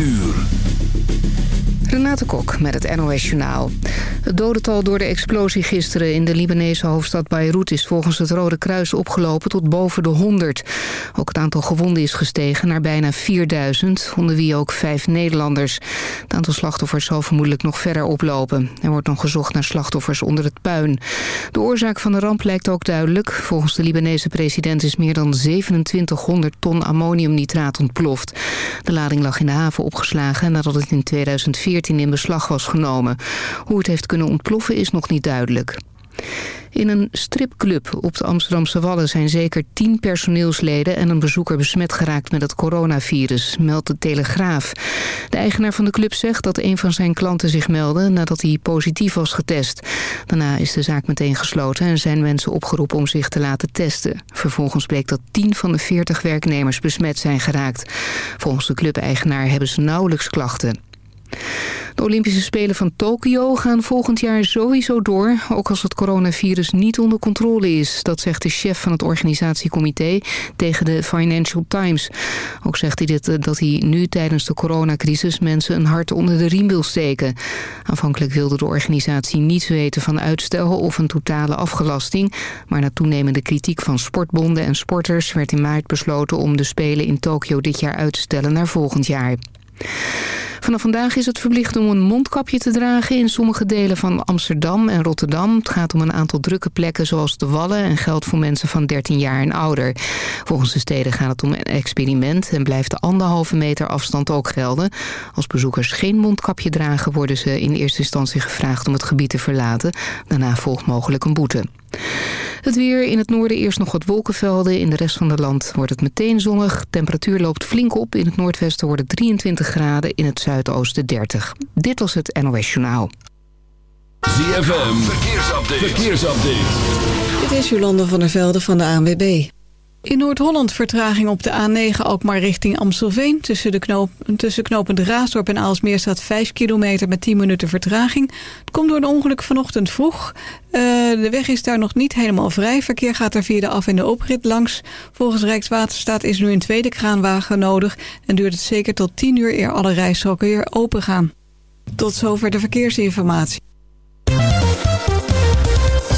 uur. Met het NOS Journaal. Het dodental door de explosie gisteren in de Libanese hoofdstad Beirut... is volgens het Rode Kruis opgelopen tot boven de 100. Ook het aantal gewonden is gestegen naar bijna 4000, onder wie ook vijf Nederlanders. Het aantal slachtoffers zal vermoedelijk nog verder oplopen. Er wordt nog gezocht naar slachtoffers onder het puin. De oorzaak van de ramp lijkt ook duidelijk. Volgens de Libanese president is meer dan 2700 ton ammoniumnitraat ontploft. De lading lag in de haven opgeslagen nadat het in 2014 in beslag was genomen. Hoe het heeft kunnen ontploffen is nog niet duidelijk. In een stripclub op de Amsterdamse Wallen zijn zeker tien personeelsleden en een bezoeker besmet geraakt met het coronavirus, meldt de Telegraaf. De eigenaar van de club zegt dat een van zijn klanten zich meldde nadat hij positief was getest. Daarna is de zaak meteen gesloten en zijn mensen opgeroepen om zich te laten testen. Vervolgens bleek dat tien van de veertig werknemers besmet zijn geraakt. Volgens de clubeigenaar hebben ze nauwelijks klachten. De Olympische Spelen van Tokio gaan volgend jaar sowieso door... ook als het coronavirus niet onder controle is. Dat zegt de chef van het organisatiecomité tegen de Financial Times. Ook zegt hij eh, dat hij nu tijdens de coronacrisis... mensen een hart onder de riem wil steken. Aanvankelijk wilde de organisatie niets weten van uitstel... of een totale afgelasting. Maar na toenemende kritiek van sportbonden en sporters... werd in maart besloten om de Spelen in Tokio dit jaar uit te stellen naar volgend jaar. Vanaf vandaag is het verplicht om een mondkapje te dragen in sommige delen van Amsterdam en Rotterdam. Het gaat om een aantal drukke plekken zoals de Wallen en geldt voor mensen van 13 jaar en ouder. Volgens de steden gaat het om een experiment en blijft de anderhalve meter afstand ook gelden. Als bezoekers geen mondkapje dragen worden ze in eerste instantie gevraagd om het gebied te verlaten. Daarna volgt mogelijk een boete. Het weer in het noorden eerst nog wat wolkenvelden. In de rest van het land wordt het meteen zonnig. Temperatuur loopt flink op. In het noordwesten wordt het 23 graden. In het zuidoosten 30. Dit was het NOS Journaal. ZFM, verkeersupdate. verkeersupdate. Dit is Jolanda van der Velde van de ANWB. In Noord-Holland vertraging op de A9 Alkmaar richting Amstelveen. Tussen, de knoop, tussen knopend Raasdorp en Aalsmeer staat 5 kilometer met 10 minuten vertraging. Het komt door een ongeluk vanochtend vroeg. Uh, de weg is daar nog niet helemaal vrij. Verkeer gaat er via de af- en de oprit langs. Volgens Rijkswaterstaat is nu een tweede kraanwagen nodig... en duurt het zeker tot 10 uur eer alle rijstroken weer open gaan. Tot zover de verkeersinformatie.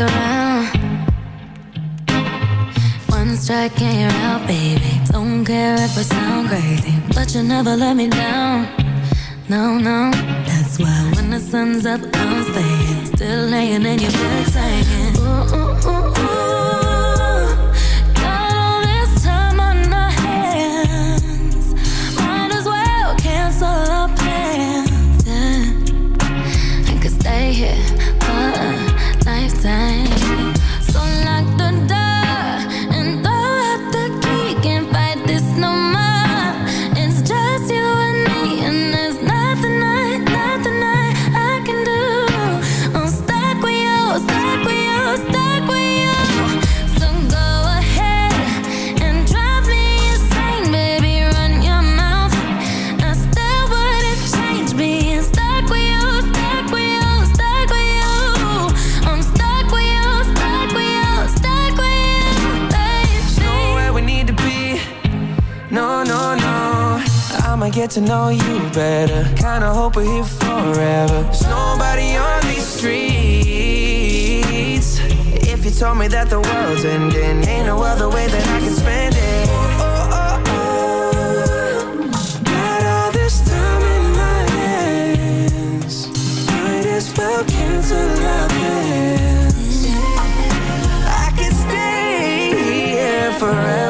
Around. One strike and you're out, baby. Don't care if I sound crazy, but you never let me down. No, no, that's why when the sun's up, I'm staying. Still laying in your bed, saying, to know you better. Kinda hope we're here forever. There's nobody on these streets. If you told me that the world's ending, ain't no other way that I can spend it. Got all this time in my hands. Might as well cancel our plans. I could stay here forever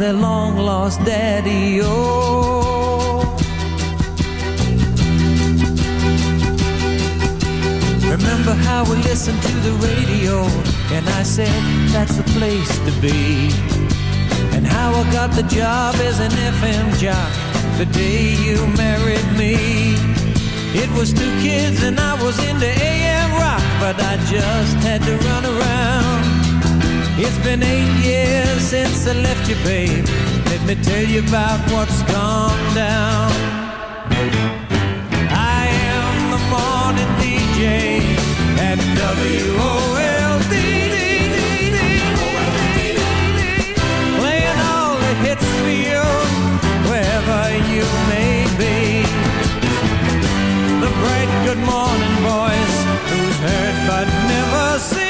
Their long about what's gone down. I am the morning DJ at WOLD. Playing all the hits for you, wherever you may be. The bright good morning voice, who's heard but never seen.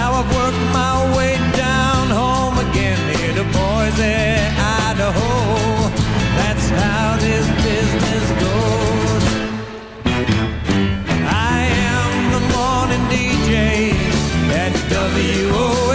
Now I've worked my way down home again near to Boise, Idaho. That's how this business goes. I am the morning DJ at WOLD.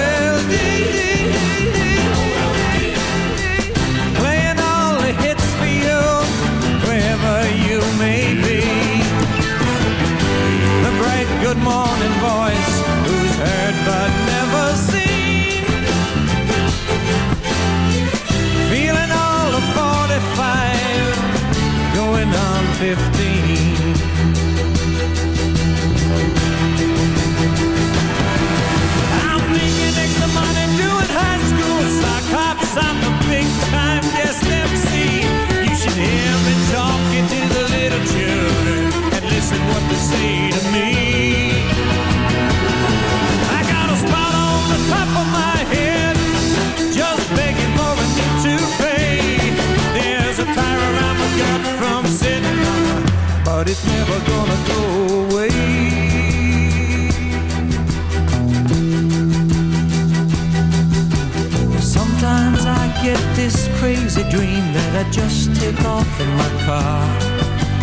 Get this crazy dream that I just take off in my car.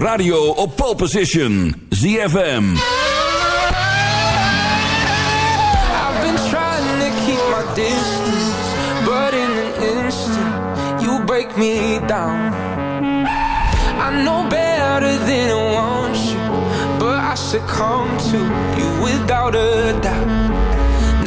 Radio op pole position. ZFM. I've been trying to keep my distance, but in an instant, you break me down. I know better than I want you, but I succumb to you without a doubt.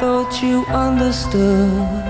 thought you understood.